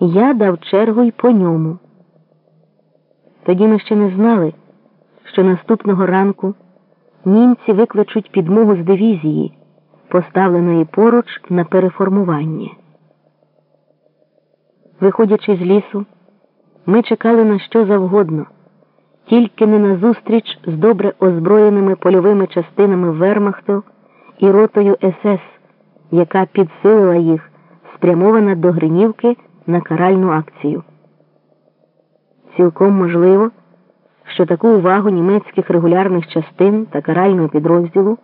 Я дав чергу й по ньому. Тоді ми ще не знали, що наступного ранку німці викличуть підмогу з дивізії, поставленої поруч на переформування. Виходячи з лісу, ми чекали на що завгодно, тільки не на зустріч з добре озброєними польовими частинами Вермахту і ротою СС, яка підсилила їх, спрямована до Гринівки на каральну акцію. Цілком можливо, що таку увагу німецьких регулярних частин та карального підрозділу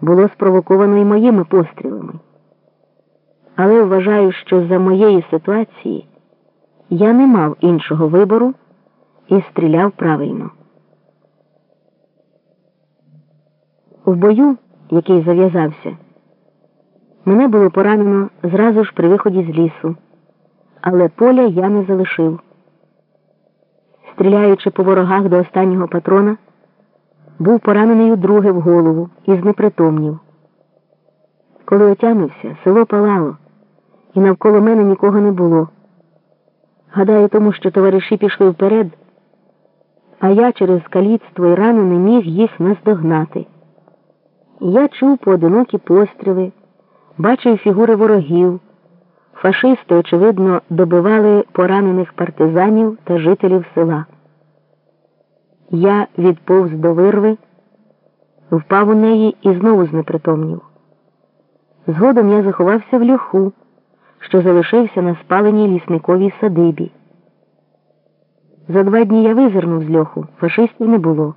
було спровоковано і моїми пострілами. Але вважаю, що за моєї ситуації я не мав іншого вибору і стріляв правильно. В бою, який зав'язався, мене було поранено зразу ж при виході з лісу, але поля я не залишив. Стріляючи по ворогах до останнього патрона, був поранений удруге в голову і знепритомнів. Коли отямився, село палало, і навколо мене нікого не було. Гадаю, тому що товариші пішли вперед, а я через каліцтво і рану не міг їх наздогнати. Я чув поодинокі постріли, бачив фігури ворогів. Фашисти, очевидно, добивали поранених партизанів та жителів села. Я відповз до вирви, впав у неї і знову знепритомнів. Згодом я заховався в льоху, що залишився на спаленій лісниковій садибі. За два дні я визирнув з льоху, фашистів не було.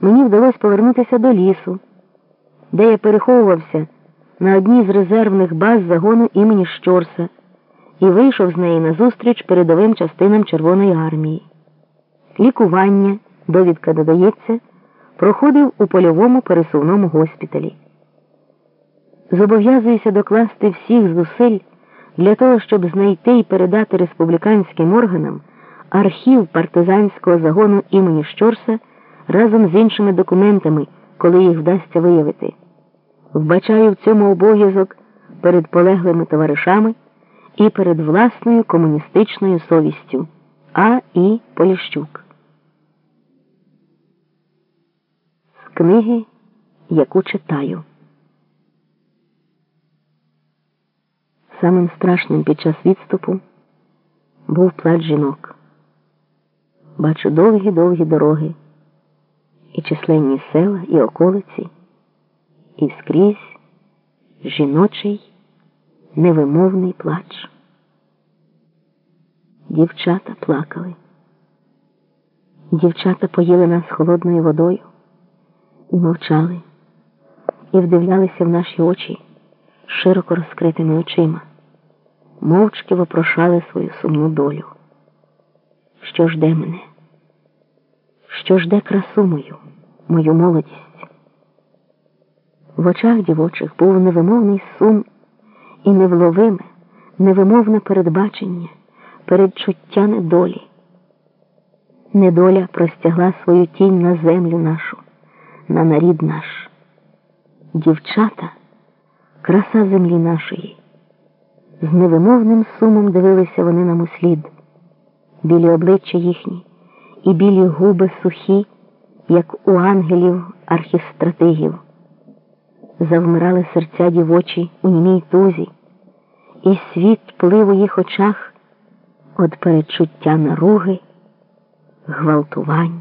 Мені вдалося повернутися до лісу, де я переховувався на одній з резервних баз загону імені Щорса і вийшов з неї назустріч передовим частинам Червоної армії. Лікування, довідка додається, проходив у польовому пересувному госпіталі. Зобов'язуюся докласти всіх зусиль для того, щоб знайти і передати республіканським органам архів партизанського загону імені Щорса разом з іншими документами, коли їх вдасться виявити. Вбачаю в цьому обов'язок перед полеглими товаришами і перед власною комуністичною совістю А. І. Поліщук. З книги, яку читаю. Самим страшним під час відступу був плач жінок. Бачу довгі-довгі дороги, і численні села, і околиці, і скрізь жіночий невимовний плач. Дівчата плакали. Дівчата поїли нас холодною водою і мовчали, і вдивлялися в наші очі широко розкритими очима мовчки вопрошали свою сумну долю. Що жде мене? Що жде красу мою, мою молодість? В очах дівочих був невимовний сум і невловиме, невимовне передбачення, передчуття недолі. Недоля простягла свою тінь на землю нашу, на нарід наш. Дівчата, краса землі нашої. З невимовним сумом дивилися вони нам услід, білі обличчя їхні, і білі губи сухі, як у ангелів архістратигів. Завмирали серця дівочі у німій тузі, і світ плив у їх очах від перечуття наруги, гвалтувань,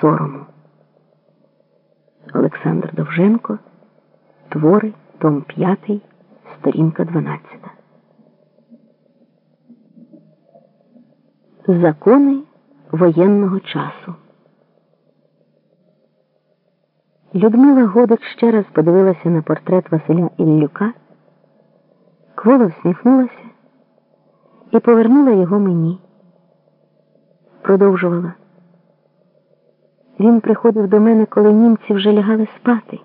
сорому. Олександр Довженко, Твори, Том 5 сторінка 12. Закони воєнного часу. Людмила Годик ще раз подивилася на портрет Василя Іллюка, кволо всміхнулася і повернула його мені. Продовжувала. Він приходив до мене, коли німці вже лягали спати,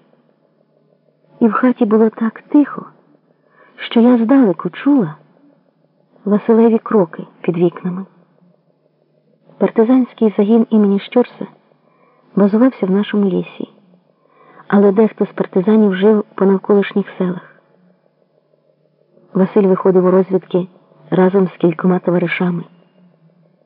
і в хаті було так тихо що я здалеку чула Василеві кроки під вікнами. Партизанський загін імені Щорса базувався в нашому лісі, але дехто з партизанів жив по навколишніх селах. Василь виходив у розвідки разом з кількома товаришами.